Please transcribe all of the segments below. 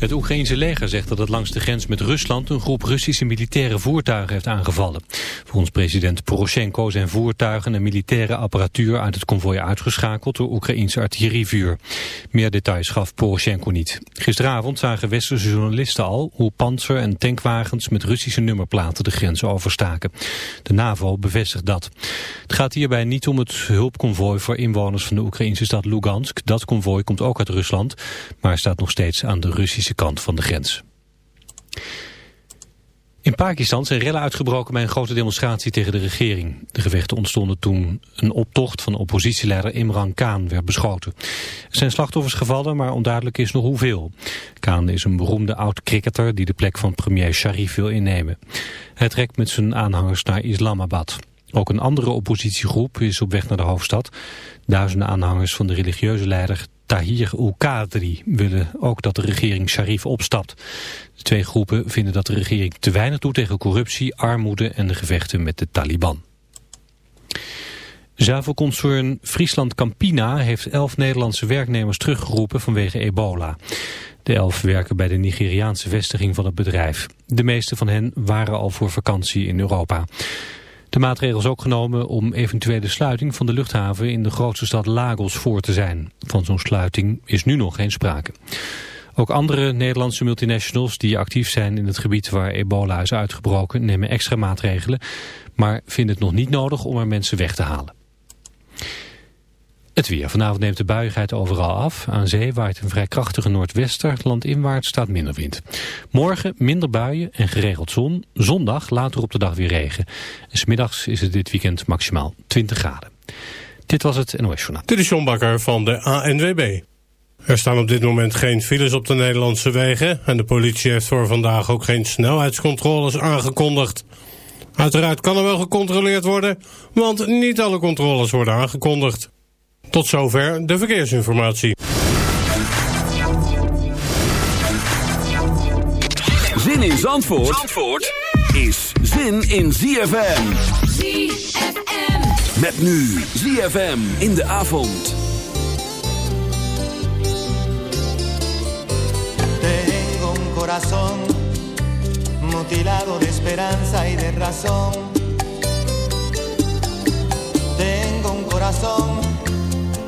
Het Oekraïense leger zegt dat het langs de grens met Rusland... een groep Russische militaire voertuigen heeft aangevallen. Volgens president Poroshenko zijn voertuigen en militaire apparatuur... uit het konvooi uitgeschakeld door Oekraïense artillerievuur. Meer details gaf Poroshenko niet. Gisteravond zagen westerse journalisten al... hoe panzer- en tankwagens met Russische nummerplaten de grens overstaken. De NAVO bevestigt dat. Het gaat hierbij niet om het hulpconvooi voor inwoners van de Oekraïnse stad Lugansk. Dat konvooi komt ook uit Rusland, maar staat nog steeds aan de Russische kant van de grens. In Pakistan zijn rellen uitgebroken bij een grote demonstratie tegen de regering. De gevechten ontstonden toen een optocht van oppositieleider Imran Khan werd beschoten. Er zijn slachtoffers gevallen, maar onduidelijk is nog hoeveel. Khan is een beroemde oud-cricketer die de plek van premier Sharif wil innemen. Hij trekt met zijn aanhangers naar Islamabad. Ook een andere oppositiegroep is op weg naar de hoofdstad. Duizenden aanhangers van de religieuze leider Tahir ul-Qadri willen ook dat de regering Sharif opstapt. De twee groepen vinden dat de regering te weinig doet tegen corruptie, armoede en de gevechten met de Taliban. Zuivelconcern Friesland Campina heeft elf Nederlandse werknemers teruggeroepen vanwege ebola. De elf werken bij de Nigeriaanse vestiging van het bedrijf. De meeste van hen waren al voor vakantie in Europa. De maatregel is ook genomen om eventuele sluiting van de luchthaven in de grootste stad Lagos voor te zijn. Van zo'n sluiting is nu nog geen sprake. Ook andere Nederlandse multinationals die actief zijn in het gebied waar ebola is uitgebroken nemen extra maatregelen, maar vinden het nog niet nodig om er mensen weg te halen. Het weer. Vanavond neemt de buiigheid overal af. Aan zee waait een vrij krachtige noordwester. Landinwaarts staat minder wind. Morgen minder buien en geregeld zon. Zondag later op de dag weer regen. En smiddags is het dit weekend maximaal 20 graden. Dit was het NOS Journaal. Dit is John Bakker van de ANWB. Er staan op dit moment geen files op de Nederlandse wegen... en de politie heeft voor vandaag ook geen snelheidscontroles aangekondigd. Uiteraard kan er wel gecontroleerd worden... want niet alle controles worden aangekondigd. Tot zover de verkeersinformatie. Zin in Zandvoort, Zandvoort is zin in ZFM. ZFM. Met nu ZFM in de avond. Tengo un corazón mutilado de esperanza y de razón. Tengo un corazón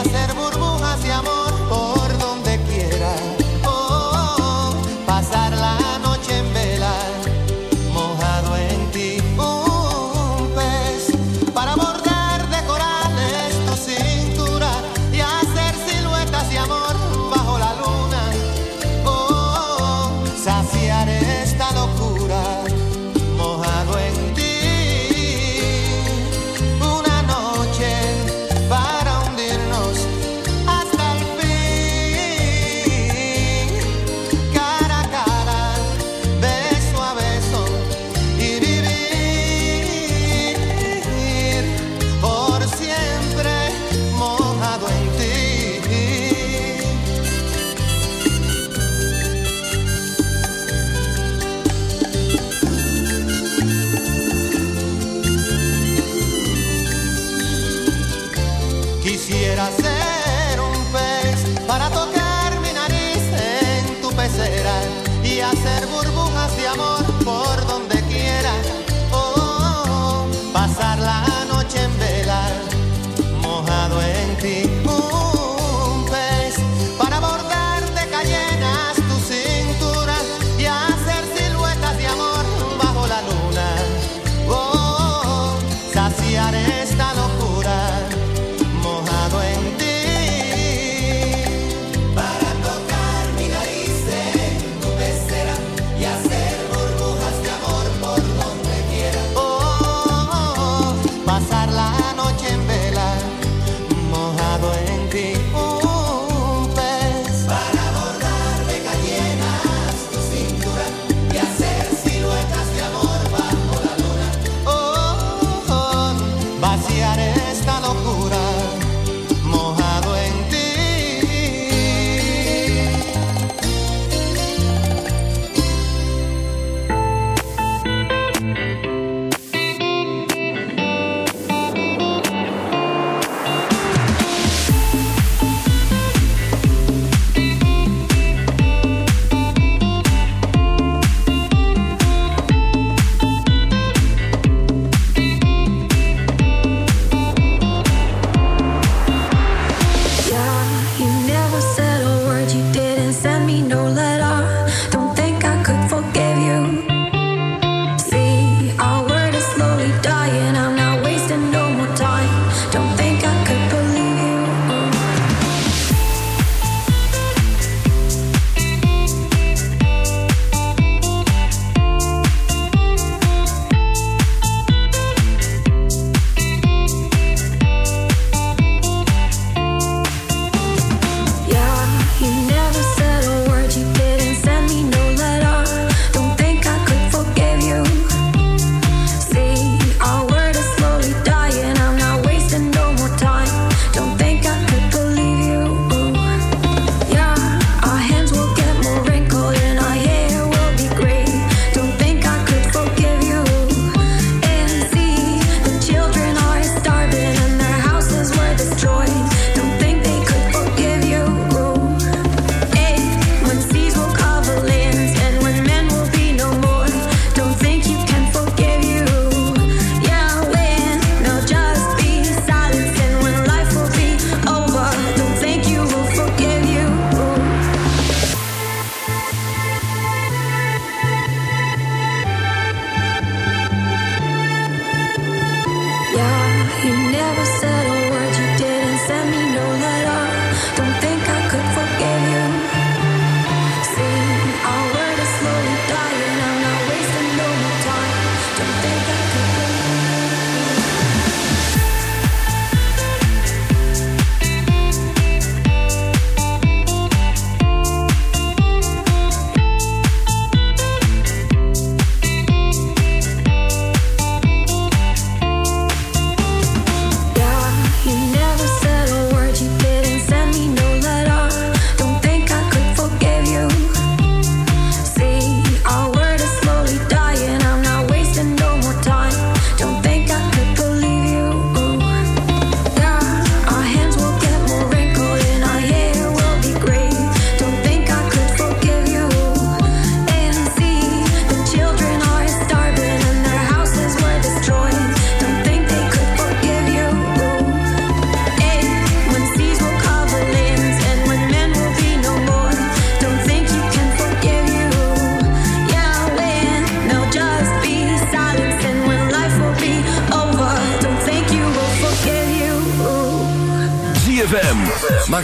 hacer burbujas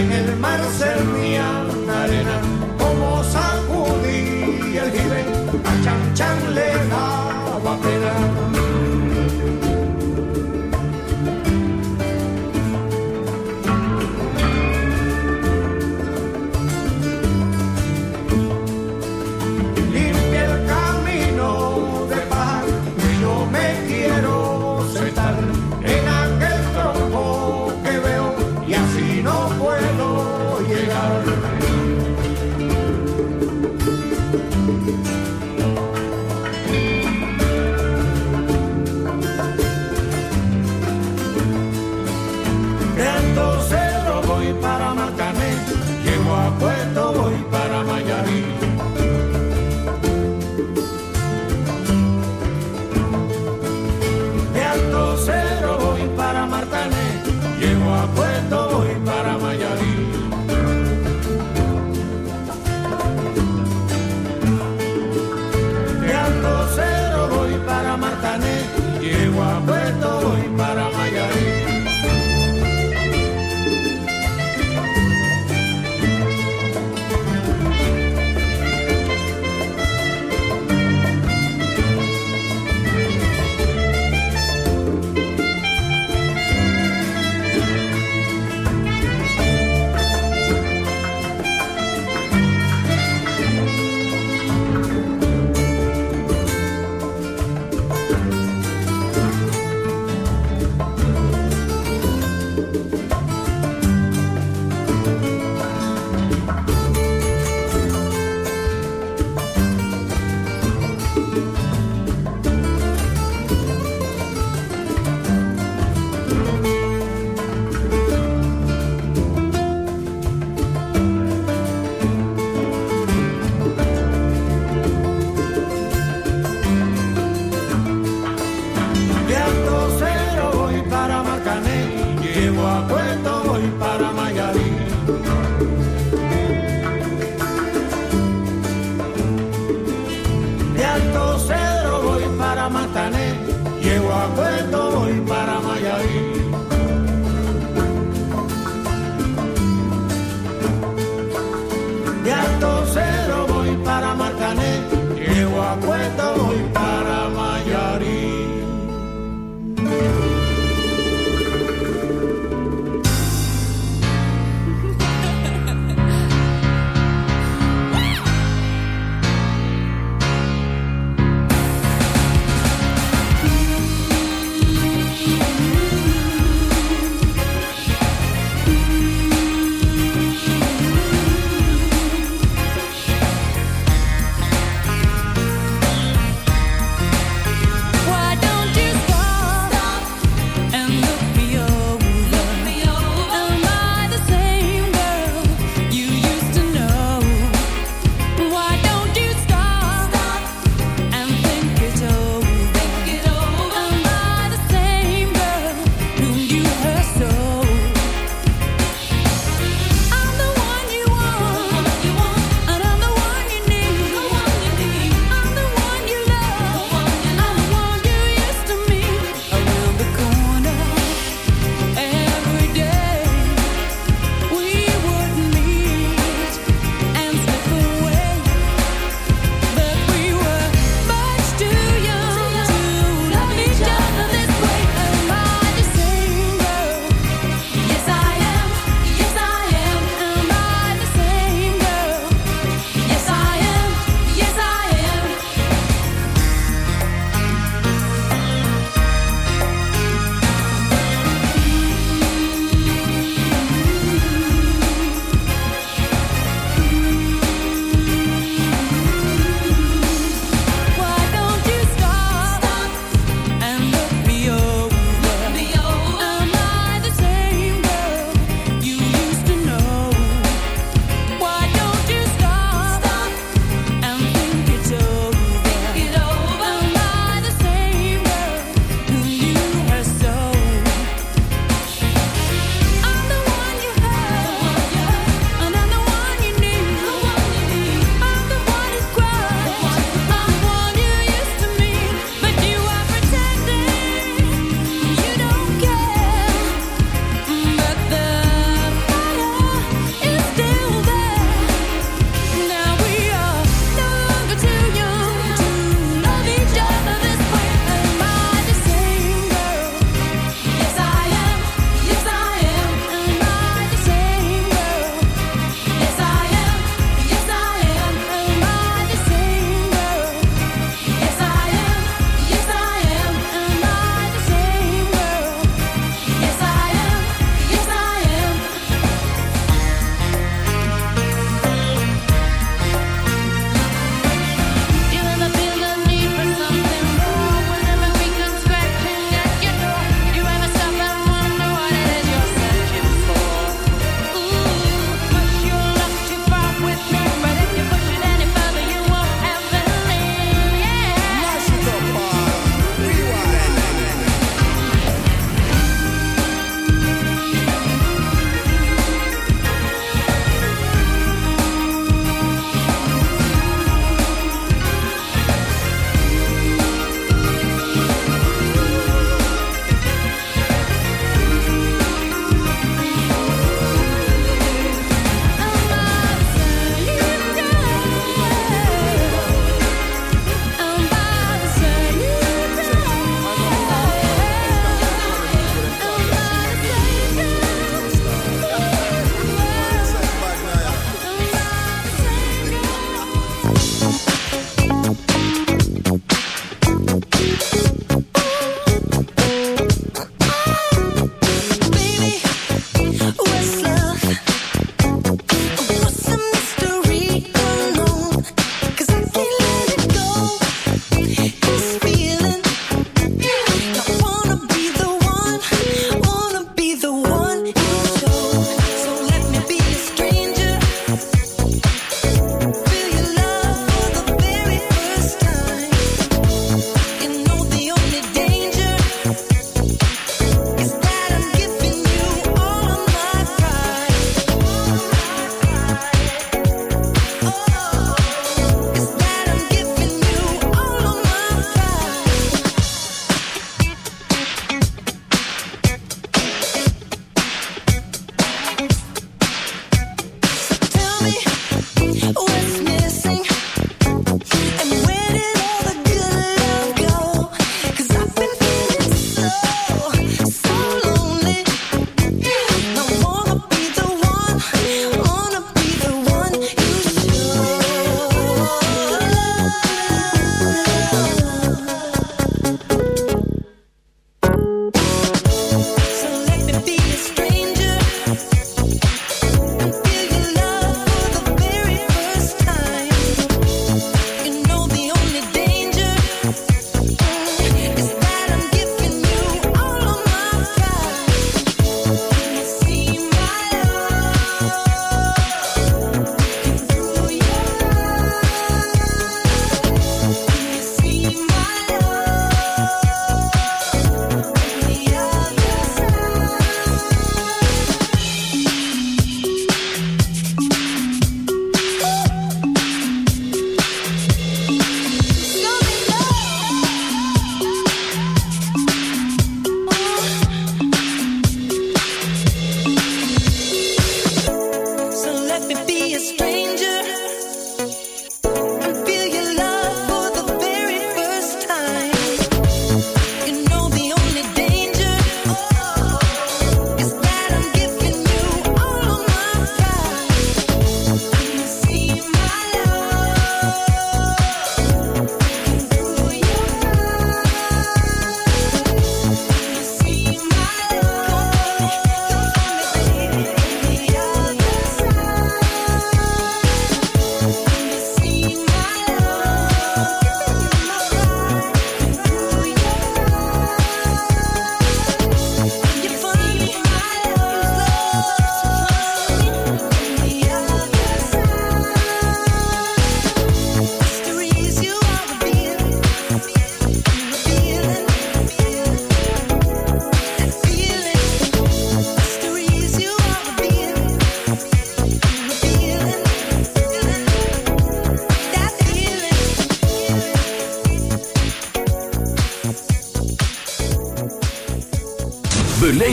en el mar cernía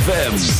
ZFM.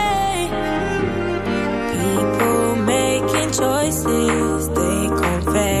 Choices they convey.